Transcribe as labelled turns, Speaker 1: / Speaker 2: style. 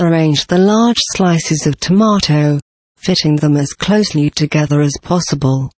Speaker 1: Arrange the large slices of tomato, fitting them as closely together as possible.